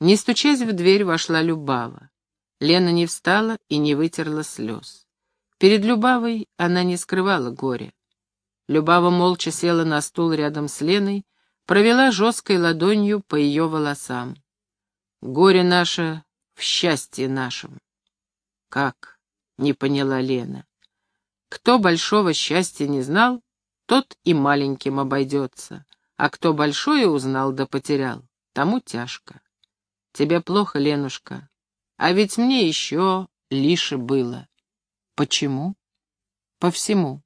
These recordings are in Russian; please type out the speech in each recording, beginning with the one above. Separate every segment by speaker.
Speaker 1: Не стучась в дверь, вошла Любава. Лена не встала и не вытерла слез. Перед Любавой она не скрывала горя. Любава молча села на стул рядом с Леной, провела жесткой ладонью по ее волосам. «Горе наше в счастье нашем». «Как?» — не поняла Лена. «Кто большого счастья не знал, тот и маленьким обойдется, а кто большое узнал да потерял, тому тяжко. Тебе плохо, Ленушка, а ведь мне еще лише было. Почему? По всему.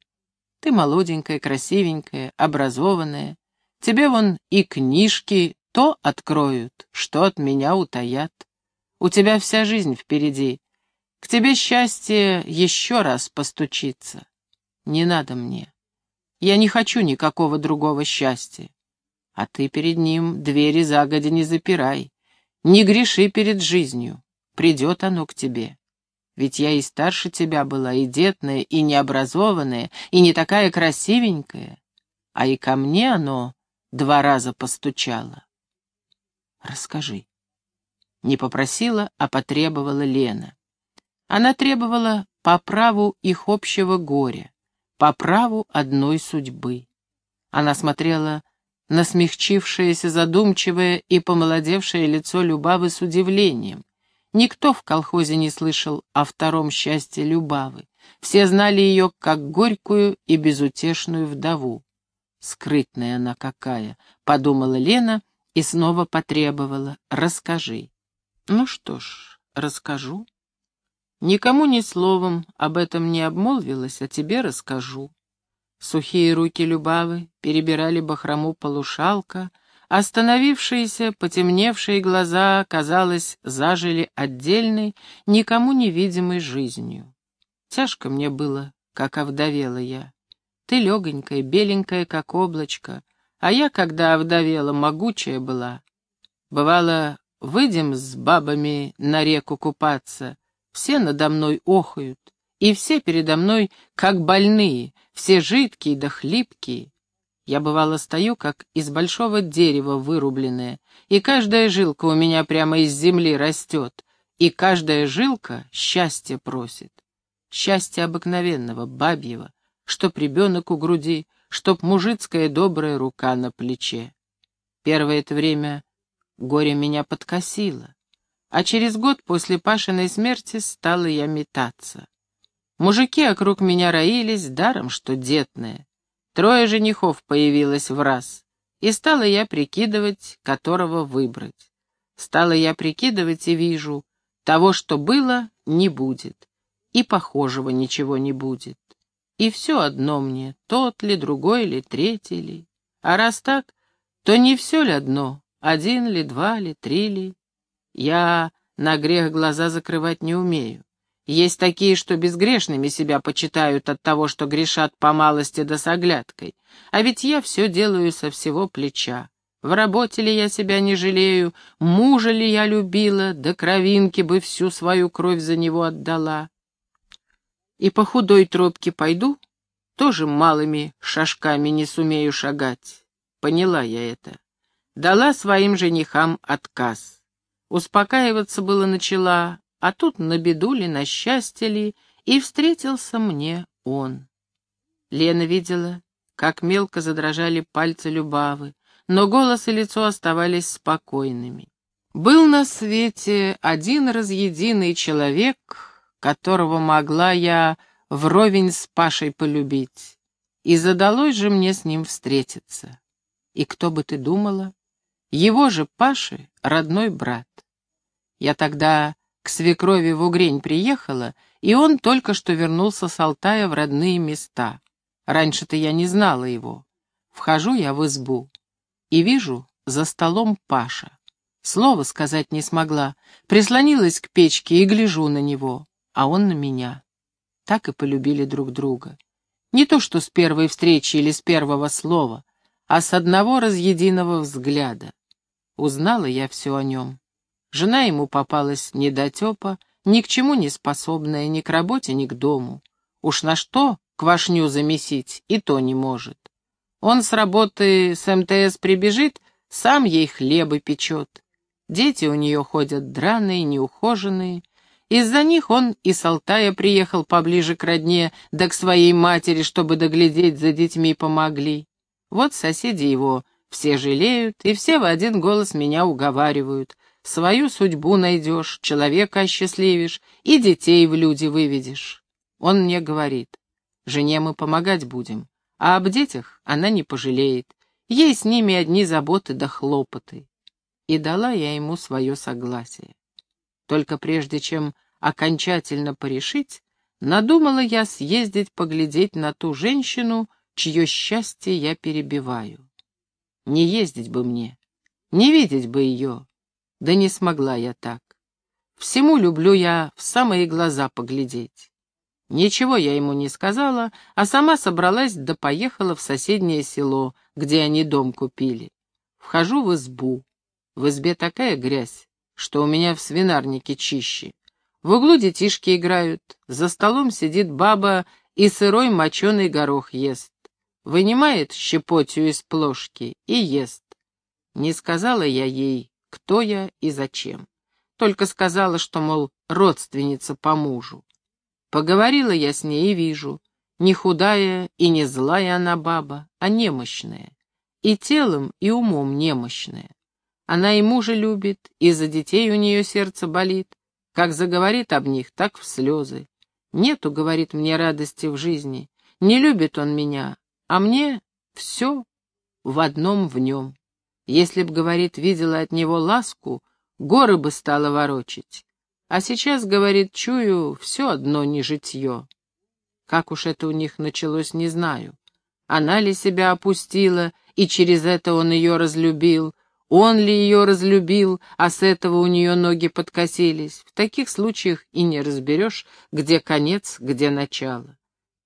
Speaker 1: Ты молоденькая, красивенькая, образованная. Тебе вон и книжки то откроют, что от меня утаят. У тебя вся жизнь впереди. К тебе счастье еще раз постучится. Не надо мне. Я не хочу никакого другого счастья. А ты перед ним двери загоди не запирай. Не греши перед жизнью. Придет оно к тебе. Ведь я и старше тебя была, и детная, и необразованная, и не такая красивенькая. А и ко мне оно два раза постучало. Расскажи. Не попросила, а потребовала Лена. Она требовала по праву их общего горя, по праву одной судьбы. Она смотрела на смягчившееся, задумчивое и помолодевшее лицо Любавы с удивлением. Никто в колхозе не слышал о втором счастье Любавы. Все знали ее как горькую и безутешную вдову. «Скрытная она какая!» — подумала Лена и снова потребовала. «Расскажи». «Ну что ж, расскажу. Никому ни словом об этом не обмолвилась, а тебе расскажу». Сухие руки Любавы перебирали бахрому полушалка, Остановившиеся, потемневшие глаза, казалось, зажили отдельной, никому невидимой жизнью. Тяжко мне было, как овдовела я. Ты легонькая, беленькая, как облачко, а я, когда овдовела, могучая была. Бывало, выйдем с бабами на реку купаться, все надо мной охают, и все передо мной как больные, все жидкие да хлипкие. Я, бывало, стою, как из большого дерева вырубленная, и каждая жилка у меня прямо из земли растет, и каждая жилка счастье просит. Счастье обыкновенного, бабьего, чтоб ребенок у груди, чтоб мужицкая добрая рука на плече. Первое это время горе меня подкосило, а через год после Пашиной смерти стала я метаться. Мужики округ меня роились, даром что детные. Трое женихов появилось в раз, и стала я прикидывать, которого выбрать. Стала я прикидывать и вижу, того, что было, не будет, и похожего ничего не будет. И все одно мне, тот ли, другой ли, третий ли. А раз так, то не все ли одно, один ли, два ли, три ли. Я на грех глаза закрывать не умею. Есть такие, что безгрешными себя почитают от того, что грешат по малости да с оглядкой. А ведь я все делаю со всего плеча. В работе ли я себя не жалею, мужа ли я любила, да кровинки бы всю свою кровь за него отдала. И по худой тропке пойду, тоже малыми шажками не сумею шагать. Поняла я это. Дала своим женихам отказ. Успокаиваться было начала, а тут на беду ли, на счастье ли, и встретился мне он. Лена видела, как мелко задрожали пальцы Любавы, но голос и лицо оставались спокойными. Был на свете один разъединый человек, которого могла я вровень с Пашей полюбить, и задалось же мне с ним встретиться. И кто бы ты думала? Его же Паши родной брат. Я тогда к свекрови в Угрень приехала, и он только что вернулся с Алтая в родные места. Раньше-то я не знала его. Вхожу я в избу и вижу за столом Паша. Слова сказать не смогла, прислонилась к печке и гляжу на него, а он на меня. Так и полюбили друг друга. Не то что с первой встречи или с первого слова, а с одного разъединого взгляда. Узнала я все о нем. Жена ему попалась недотепа, ни к чему не способная, ни к работе, ни к дому. Уж на что квашню замесить и то не может. Он с работы с МТС прибежит, сам ей хлебы печет. Дети у нее ходят драные, неухоженные. Из-за них он и с Алтая приехал поближе к родне, да к своей матери, чтобы доглядеть за детьми помогли. Вот соседи его все жалеют, и все в один голос меня уговаривают. Свою судьбу найдешь, человека осчастливишь и детей в люди выведешь. Он мне говорит, жене мы помогать будем, а об детях она не пожалеет. Ей с ними одни заботы да хлопоты. И дала я ему свое согласие. Только прежде чем окончательно порешить, надумала я съездить поглядеть на ту женщину, чье счастье я перебиваю. Не ездить бы мне, не видеть бы ее, да не смогла я так. Всему люблю я в самые глаза поглядеть. Ничего я ему не сказала, а сама собралась да поехала в соседнее село, где они дом купили. Вхожу в избу. В избе такая грязь, что у меня в свинарнике чище. В углу детишки играют, за столом сидит баба и сырой моченый горох ест. Вынимает щепотью из плошки и ест. Не сказала я ей, кто я и зачем. Только сказала, что, мол, родственница по мужу. Поговорила я с ней и вижу, не худая и не злая она баба, а немощная. И телом, и умом немощная. Она и мужа любит, и за детей у нее сердце болит. Как заговорит об них, так в слезы. Нету, говорит мне, радости в жизни. Не любит он меня, а мне все в одном в нем. Если б, говорит, видела от него ласку, горы бы стала ворочить. А сейчас, говорит, чую, все одно не житье. Как уж это у них началось, не знаю. Она ли себя опустила, и через это он ее разлюбил, он ли ее разлюбил, а с этого у нее ноги подкосились. В таких случаях и не разберешь, где конец, где начало.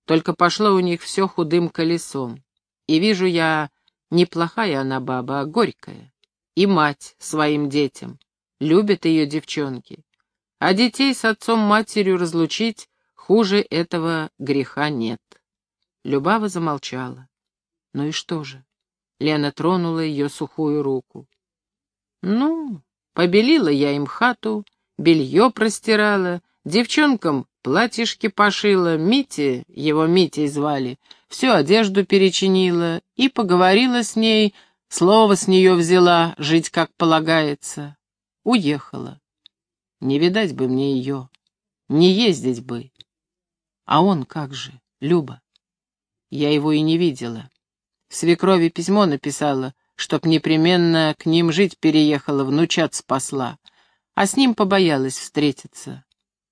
Speaker 1: Только пошло у них все худым колесом. И вижу я Неплохая она баба, а горькая. И мать своим детям. Любят ее девчонки. А детей с отцом-матерью разлучить хуже этого греха нет. Любава замолчала. Ну и что же? Лена тронула ее сухую руку. Ну, побелила я им хату, белье простирала, девчонкам платьишки пошила, Мите, его Митей звали, всю одежду перечинила и поговорила с ней, слово с нее взяла, жить как полагается. Уехала. Не видать бы мне ее, не ездить бы. А он как же, Люба? Я его и не видела. Свекрови письмо написала, чтоб непременно к ним жить переехала, внучат спасла, а с ним побоялась встретиться.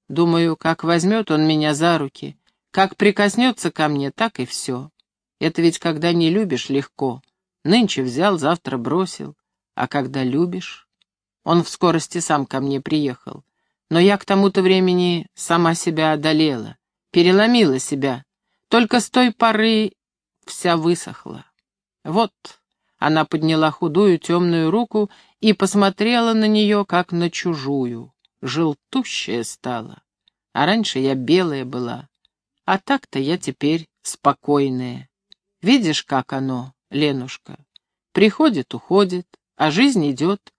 Speaker 1: Думаю, как возьмет он меня за руки, как прикоснется ко мне, так и все. Это ведь когда не любишь, легко. Нынче взял, завтра бросил. А когда любишь... Он в скорости сам ко мне приехал. Но я к тому-то времени сама себя одолела, переломила себя. Только с той поры вся высохла. Вот, она подняла худую темную руку и посмотрела на нее, как на чужую желтущая стала. А раньше я белая была. А так-то я теперь спокойная. Видишь, как оно, Ленушка? Приходит, уходит, а жизнь идет.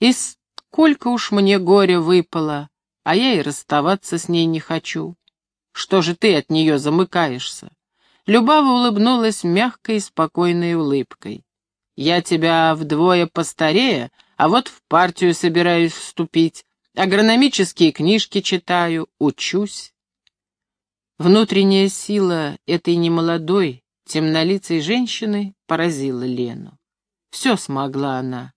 Speaker 1: И сколько уж мне горя выпало, а я и расставаться с ней не хочу. Что же ты от нее замыкаешься? Любава улыбнулась мягкой, спокойной улыбкой. «Я тебя вдвое постарее, а вот в партию собираюсь вступить, Агрономические книжки читаю, учусь. Внутренняя сила этой немолодой, темнолицей женщины поразила Лену. Все смогла она.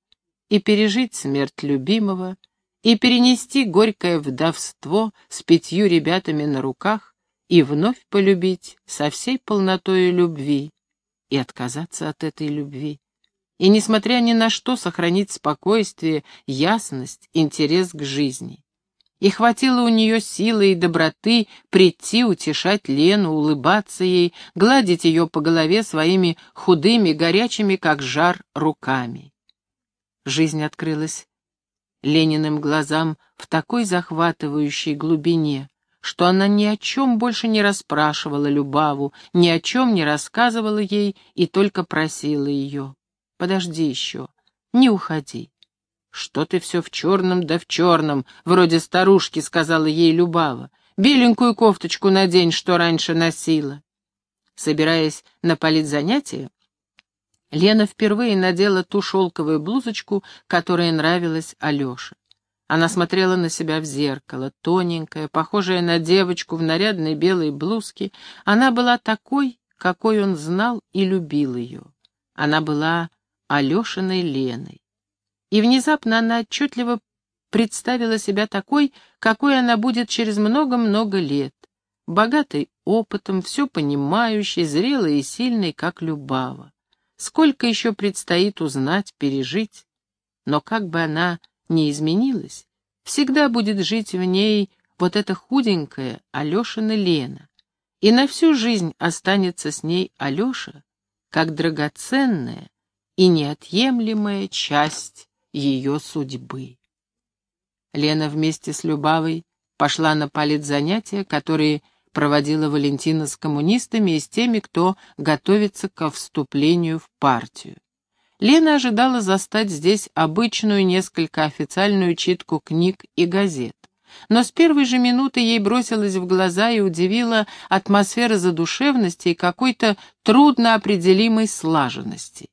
Speaker 1: И пережить смерть любимого, и перенести горькое вдовство с пятью ребятами на руках, и вновь полюбить со всей полнотой любви, и отказаться от этой любви и, несмотря ни на что, сохранить спокойствие, ясность, интерес к жизни. И хватило у нее силы и доброты прийти, утешать Лену, улыбаться ей, гладить ее по голове своими худыми, горячими, как жар, руками. Жизнь открылась Лениным глазам в такой захватывающей глубине, что она ни о чем больше не расспрашивала Любаву, ни о чем не рассказывала ей и только просила ее. Подожди еще, не уходи. «Что ты все в черном да в черном, вроде старушки», — сказала ей Любава. «Беленькую кофточку надень, что раньше носила». Собираясь на политзанятие, Лена впервые надела ту шелковую блузочку, которая нравилась Алёше. Она смотрела на себя в зеркало, тоненькая, похожая на девочку в нарядной белой блузке. Она была такой, какой он знал и любил ее. Она была Алешиной Леной. И внезапно она отчетливо представила себя такой, какой она будет через много-много лет, богатой опытом, все понимающей, зрелой и сильной, как Любава. Сколько еще предстоит узнать, пережить. Но как бы она ни изменилась, всегда будет жить в ней вот эта худенькая Алешина Лена. И на всю жизнь останется с ней Алеша, как драгоценная и неотъемлемая часть ее судьбы. Лена вместе с Любавой пошла на занятия, которые проводила Валентина с коммунистами и с теми, кто готовится ко вступлению в партию. Лена ожидала застать здесь обычную, несколько официальную читку книг и газет. Но с первой же минуты ей бросилась в глаза и удивила атмосфера задушевности и какой-то трудно определимой слаженности.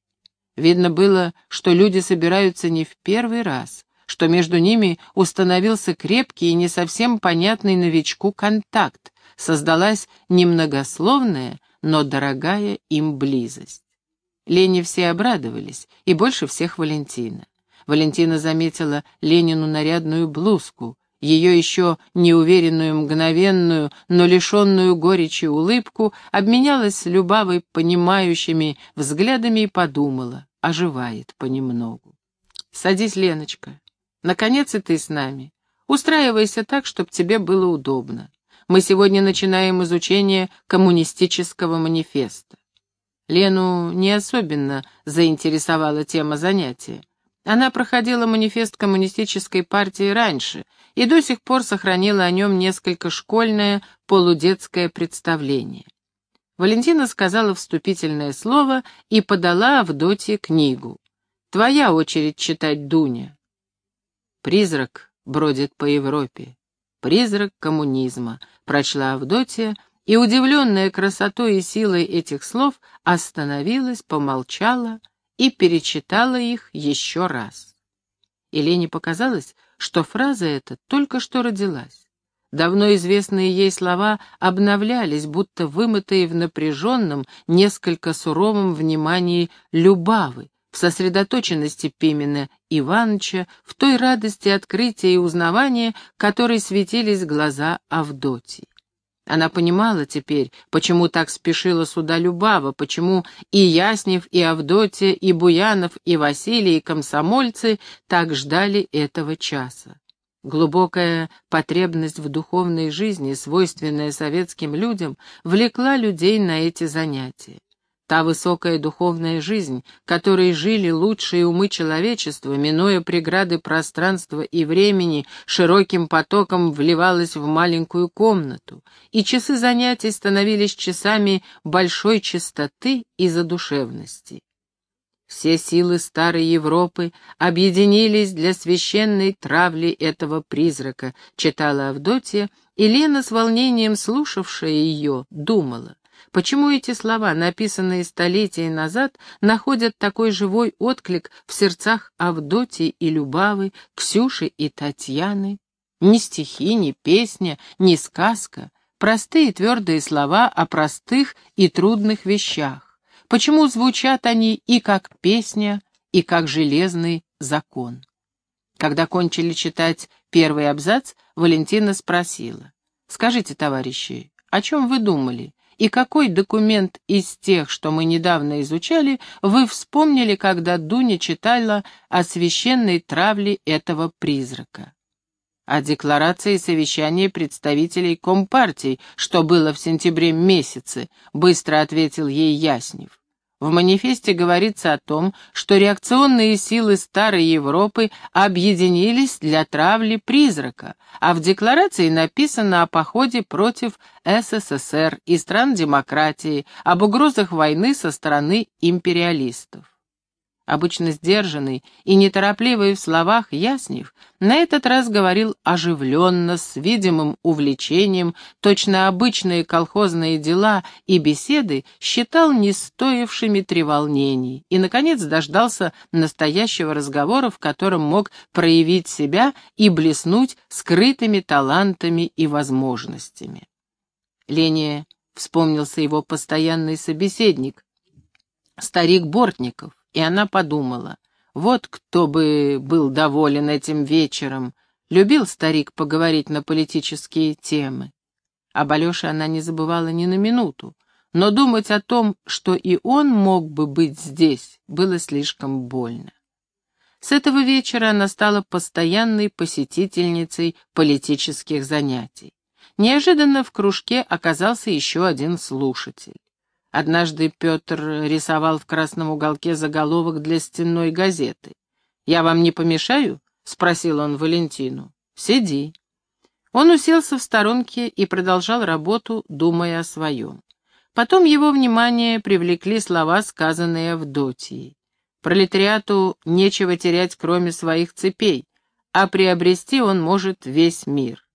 Speaker 1: Видно было, что люди собираются не в первый раз, что между ними установился крепкий и не совсем понятный новичку контакт, создалась немногословная, но дорогая им близость. Лене все обрадовались, и больше всех Валентина. Валентина заметила Ленину нарядную блузку, ее еще неуверенную, мгновенную, но лишенную горечи улыбку, обменялась с Любавой понимающими взглядами и подумала, оживает понемногу. «Садись, Леночка. Наконец и ты с нами. Устраивайся так, чтобы тебе было удобно. Мы сегодня начинаем изучение коммунистического манифеста». Лену не особенно заинтересовала тема занятия. Она проходила манифест коммунистической партии раньше и до сих пор сохранила о нем несколько школьное, полудетское представление. Валентина сказала вступительное слово и подала Авдотье книгу. «Твоя очередь читать, Дуня». «Призрак бродит по Европе. Призрак коммунизма», — прочла Авдотья, и, удивленная красотой и силой этих слов, остановилась, помолчала и перечитала их еще раз. Елене показалось, что фраза эта только что родилась. Давно известные ей слова обновлялись, будто вымытые в напряженном, несколько суровом внимании Любавы, в сосредоточенности Пимена Ивановича, в той радости открытия и узнавания, которой светились глаза Авдотьи. Она понимала теперь, почему так спешила сюда Любава, почему и Яснев, и Авдотья, и Буянов, и Василий, и комсомольцы так ждали этого часа. Глубокая потребность в духовной жизни, свойственная советским людям, влекла людей на эти занятия. Та высокая духовная жизнь, которой жили лучшие умы человечества, минуя преграды пространства и времени, широким потоком вливалась в маленькую комнату, и часы занятий становились часами большой чистоты и задушевности. Все силы старой Европы объединились для священной травли этого призрака, читала Авдотья, и Лена, с волнением слушавшая ее, думала, Почему эти слова, написанные столетия назад, находят такой живой отклик в сердцах Авдотьи и Любавы, Ксюши и Татьяны? Ни стихи, ни песня, ни сказка. Простые твердые слова о простых и трудных вещах. Почему звучат они и как песня, и как железный закон? Когда кончили читать первый абзац, Валентина спросила. «Скажите, товарищи, о чем вы думали? И какой документ из тех, что мы недавно изучали, вы вспомнили, когда Дуня читала о священной травле этого призрака? О декларации совещания представителей Компартий, что было в сентябре месяце, быстро ответил ей Яснев. В манифесте говорится о том, что реакционные силы Старой Европы объединились для травли призрака, а в декларации написано о походе против СССР и стран демократии, об угрозах войны со стороны империалистов. Обычно сдержанный и неторопливый в словах, Яснев, на этот раз говорил оживленно, с видимым увлечением, точно обычные колхозные дела и беседы считал не стоившими треволнений и, наконец, дождался настоящего разговора, в котором мог проявить себя и блеснуть скрытыми талантами и возможностями. Лене вспомнился его постоянный собеседник, старик Бортников, и она подумала, вот кто бы был доволен этим вечером. Любил старик поговорить на политические темы. Об Алёше она не забывала ни на минуту, но думать о том, что и он мог бы быть здесь, было слишком больно. С этого вечера она стала постоянной посетительницей политических занятий. Неожиданно в кружке оказался еще один слушатель. Однажды Петр рисовал в красном уголке заголовок для стенной газеты. «Я вам не помешаю?» — спросил он Валентину. «Сиди». Он уселся в сторонке и продолжал работу, думая о своем. Потом его внимание привлекли слова, сказанные Авдотьей. Пролетариату нечего терять, кроме своих цепей, а приобрести он может весь мир.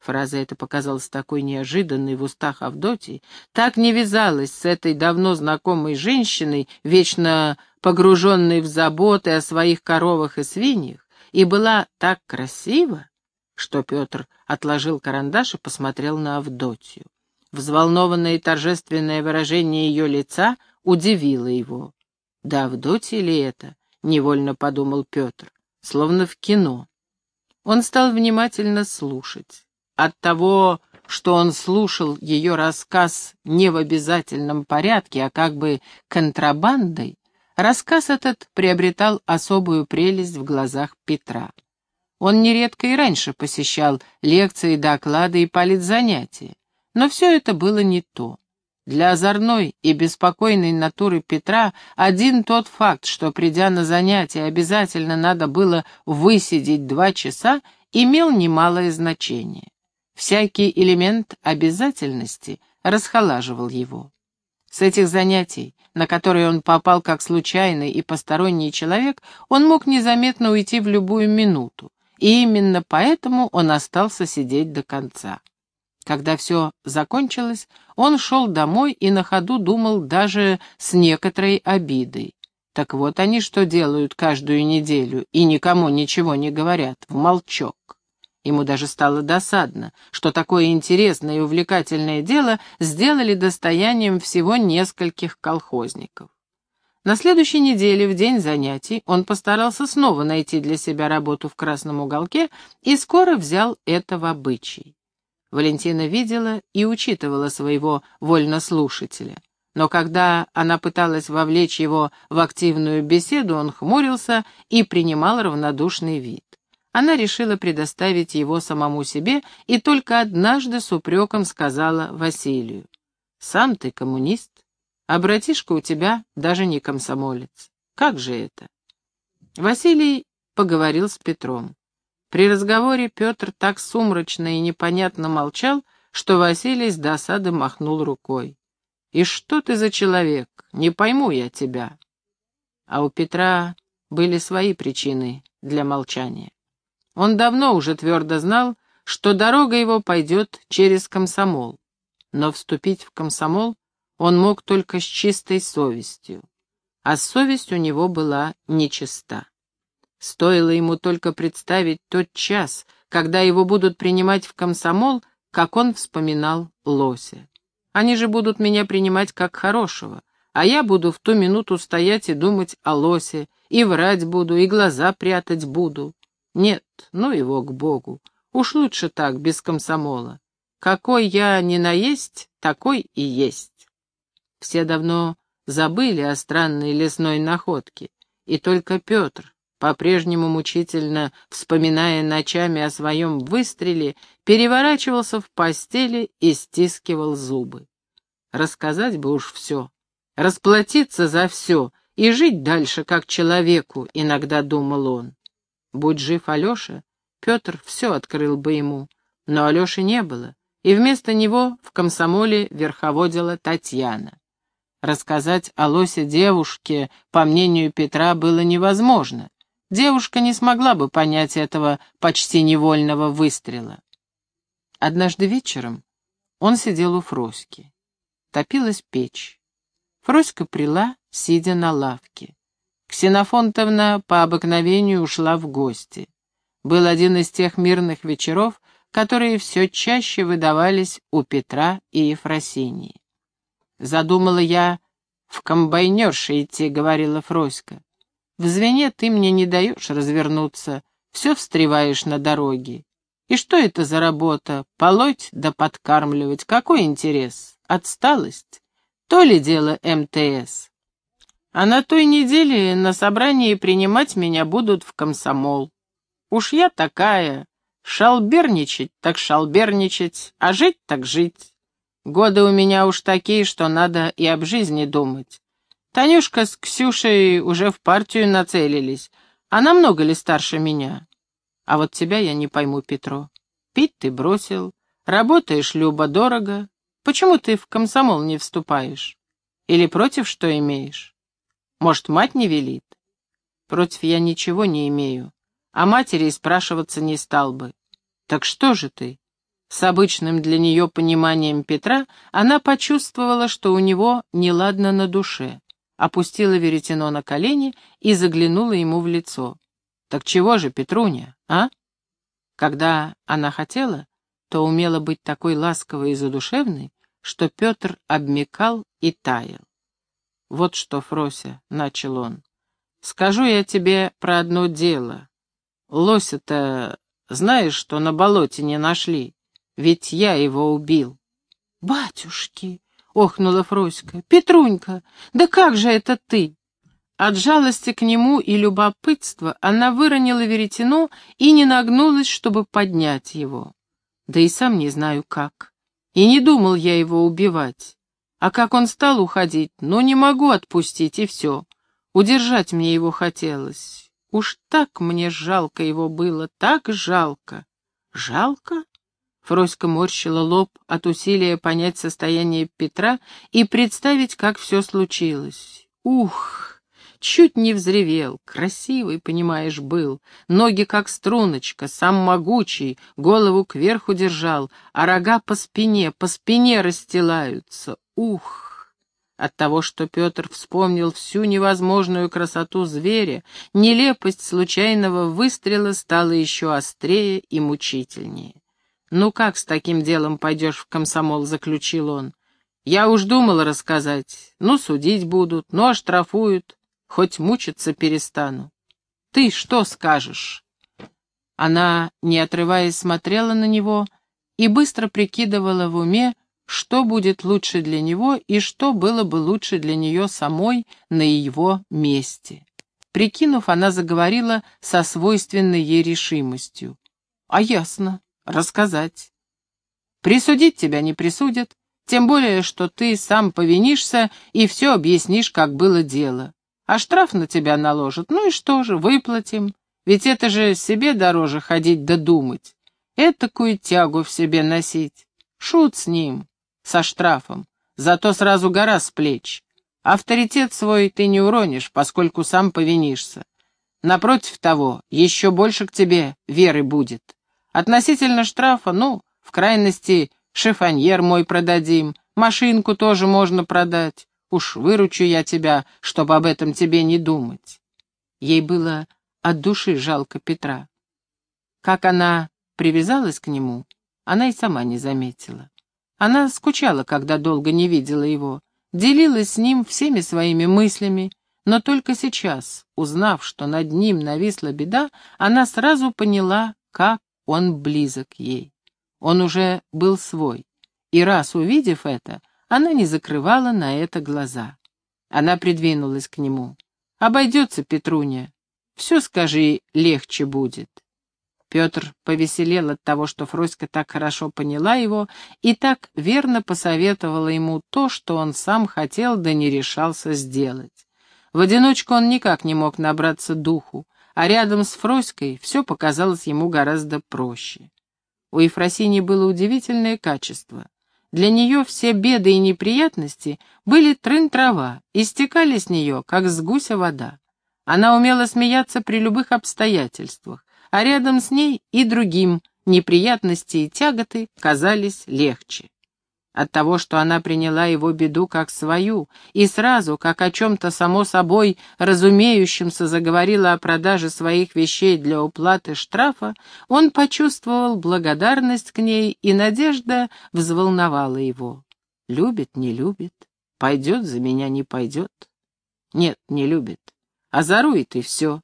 Speaker 1: Фраза эта показалась такой неожиданной в устах Авдотьи, так не вязалась с этой давно знакомой женщиной, вечно погруженной в заботы о своих коровах и свиньях, и была так красива, что Петр отложил карандаш и посмотрел на Авдотью. Взволнованное и торжественное выражение ее лица удивило его. «Да Авдотья ли это?» — невольно подумал Петр, словно в кино. Он стал внимательно слушать. От того, что он слушал ее рассказ не в обязательном порядке, а как бы контрабандой, рассказ этот приобретал особую прелесть в глазах Петра. Он нередко и раньше посещал лекции, доклады и политзанятия, но все это было не то. Для озорной и беспокойной натуры Петра один тот факт, что, придя на занятия, обязательно надо было высидеть два часа, имел немалое значение. Всякий элемент обязательности расхолаживал его. С этих занятий, на которые он попал как случайный и посторонний человек, он мог незаметно уйти в любую минуту, и именно поэтому он остался сидеть до конца. Когда все закончилось, он шел домой и на ходу думал даже с некоторой обидой. Так вот они что делают каждую неделю и никому ничего не говорят, в молчок. Ему даже стало досадно, что такое интересное и увлекательное дело сделали достоянием всего нескольких колхозников. На следующей неделе, в день занятий, он постарался снова найти для себя работу в красном уголке и скоро взял это в обычай. Валентина видела и учитывала своего вольнослушателя. Но когда она пыталась вовлечь его в активную беседу, он хмурился и принимал равнодушный вид она решила предоставить его самому себе и только однажды с упреком сказала Василию. «Сам ты коммунист, а братишка у тебя даже не комсомолец. Как же это?» Василий поговорил с Петром. При разговоре Петр так сумрачно и непонятно молчал, что Василий с досады махнул рукой. «И что ты за человек? Не пойму я тебя». А у Петра были свои причины для молчания. Он давно уже твердо знал, что дорога его пойдет через комсомол. Но вступить в комсомол он мог только с чистой совестью. А совесть у него была нечиста. Стоило ему только представить тот час, когда его будут принимать в комсомол, как он вспоминал Лося. Они же будут меня принимать как хорошего, а я буду в ту минуту стоять и думать о Лосе, и врать буду, и глаза прятать буду. Нет, ну его к Богу. Уж лучше так, без комсомола. Какой я не наесть, такой и есть. Все давно забыли о странной лесной находке, и только Петр, по-прежнему мучительно вспоминая ночами о своем выстреле, переворачивался в постели и стискивал зубы. Рассказать бы уж все, расплатиться за все и жить дальше как человеку, иногда думал он. Будь жив Алеша, Петр все открыл бы ему, но Алеши не было, и вместо него в комсомоле верховодила Татьяна. рассказать о лосе девушке, по мнению Петра, было невозможно. Девушка не смогла бы понять этого почти невольного выстрела. Однажды вечером он сидел у Фроськи. Топилась печь. Фроська прила, сидя на лавке. Ксенофонтовна по обыкновению ушла в гости. Был один из тех мирных вечеров, которые все чаще выдавались у Петра и Ефросинии. «Задумала я в комбайнерше идти», — говорила Фроська. «В звене ты мне не даешь развернуться, все встреваешь на дороге. И что это за работа? Полоть да подкармливать. Какой интерес? Отсталость? То ли дело МТС. А на той неделе на собрании принимать меня будут в комсомол. Уж я такая. Шалберничать так шалберничать, а жить так жить. Годы у меня уж такие, что надо и об жизни думать. Танюшка с Ксюшей уже в партию нацелились. Она много ли старше меня? А вот тебя я не пойму, Петро. Пить ты бросил, работаешь любо-дорого. Почему ты в комсомол не вступаешь? Или против что имеешь? Может, мать не велит? Против я ничего не имею, а матери спрашиваться не стал бы. Так что же ты? С обычным для нее пониманием Петра она почувствовала, что у него неладно на душе, опустила веретено на колени и заглянула ему в лицо. Так чего же, Петруня, а? Когда она хотела, то умела быть такой ласковой и задушевной, что Петр обмекал и таял. «Вот что, Фрося», — начал он, — «скажу я тебе про одно дело. Лося-то, знаешь, что на болоте не нашли, ведь я его убил».
Speaker 2: «Батюшки!» — охнула Фроська. «Петрунька, да как же это ты?»
Speaker 1: От жалости к нему и любопытства она выронила веретено и не нагнулась, чтобы поднять его. Да и сам не знаю как. И не думал я его убивать. А как он стал уходить, ну не могу отпустить, и все. Удержать мне его хотелось. Уж так мне жалко его было, так жалко. Жалко? Фроська морщила лоб от усилия понять состояние Петра и представить, как все случилось. Ух! Чуть не взревел, красивый, понимаешь, был, ноги как струночка, сам могучий, голову кверху держал, а рога по спине, по спине расстилаются. Ух! От того, что Петр вспомнил всю невозможную красоту зверя, нелепость случайного выстрела стала еще острее и мучительнее. «Ну как с таким делом пойдешь в комсомол?» — заключил он. «Я уж думал рассказать. Ну, судить будут, ну, оштрафуют. Хоть мучиться перестану. Ты что скажешь?» Она, не отрываясь, смотрела на него и быстро прикидывала в уме, что будет лучше для него и что было бы лучше для нее самой на его месте. Прикинув, она заговорила со свойственной ей решимостью. «А ясно, рассказать. Присудить тебя не присудят, тем более, что ты сам повинишься и все объяснишь, как было дело. А штраф на тебя наложат, ну и что же, выплатим. Ведь это же себе дороже ходить да думать. Этакую тягу в себе носить. Шут с ним, со штрафом. Зато сразу гора с плеч. Авторитет свой ты не уронишь, поскольку сам повинишься. Напротив того, еще больше к тебе веры будет. Относительно штрафа, ну, в крайности, шифоньер мой продадим, машинку тоже можно продать. Уж выручу я тебя, чтобы об этом тебе не думать. Ей было от души жалко Петра. Как она привязалась к нему, она и сама не заметила. Она скучала, когда долго не видела его, делилась с ним всеми своими мыслями, но только сейчас, узнав, что над ним нависла беда, она сразу поняла, как он близок ей. Он уже был свой, и раз увидев это, она не закрывала на это глаза. Она придвинулась к нему. «Обойдется, Петруня. Все, скажи, легче будет». Петр повеселел от того, что Фроська так хорошо поняла его и так верно посоветовала ему то, что он сам хотел, да не решался сделать. В одиночку он никак не мог набраться духу, а рядом с Фроськой все показалось ему гораздо проще. У Ефросини было удивительное качество. Для нее все беды и неприятности были трын-трава и стекали с нее, как с гуся вода. Она умела смеяться при любых обстоятельствах, а рядом с ней и другим неприятности и тяготы казались легче. От того, что она приняла его беду как свою, и сразу, как о чем-то само собой разумеющемся заговорила о продаже своих вещей для уплаты штрафа, он почувствовал благодарность к ней, и надежда взволновала его. Любит, не любит, пойдет за меня, не пойдет. Нет, не любит, озорует и все.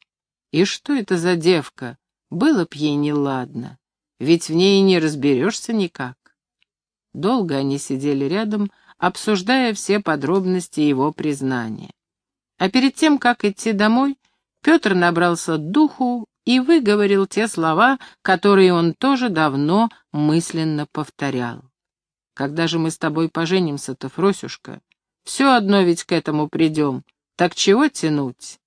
Speaker 1: И что это за девка? Было б ей неладно, ведь в ней не разберешься никак. Долго они сидели рядом, обсуждая все подробности его признания. А перед тем, как идти домой, Петр набрался духу и выговорил те слова, которые он тоже давно мысленно повторял. «Когда же мы с тобой поженимся-то, Фросюшка? Все одно ведь к этому придем. Так чего тянуть?»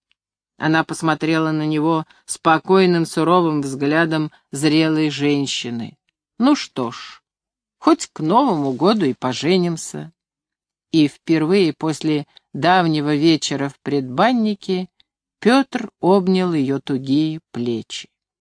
Speaker 1: Она посмотрела на него спокойным, суровым взглядом зрелой женщины. «Ну что ж, Хоть к Новому году и поженимся. И впервые после давнего вечера в предбаннике Петр обнял ее тугие плечи.